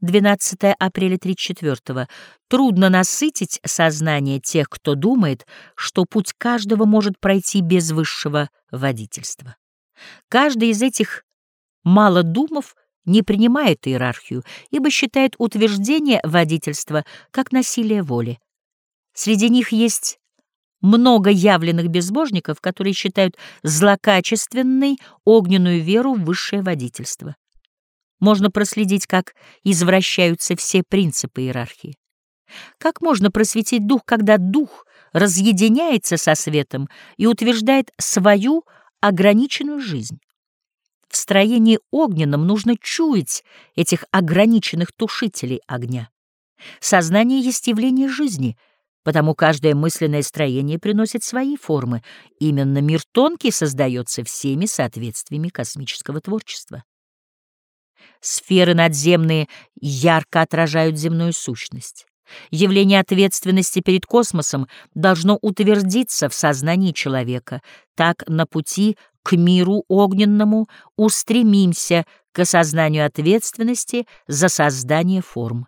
12 апреля 34 Трудно насытить сознание тех, кто думает, что путь каждого может пройти без высшего водительства. Каждый из этих малодумов не принимает иерархию, ибо считает утверждение водительства как насилие воли. Среди них есть много явленных безбожников, которые считают злокачественной огненную веру в высшее водительство. Можно проследить, как извращаются все принципы иерархии. Как можно просветить дух, когда дух разъединяется со светом и утверждает свою ограниченную жизнь? В строении огненном нужно чуять этих ограниченных тушителей огня. Сознание есть явление жизни, потому каждое мысленное строение приносит свои формы. Именно мир тонкий создается всеми соответствиями космического творчества. Сферы надземные ярко отражают земную сущность. Явление ответственности перед космосом должно утвердиться в сознании человека. Так на пути к миру огненному устремимся к осознанию ответственности за создание форм.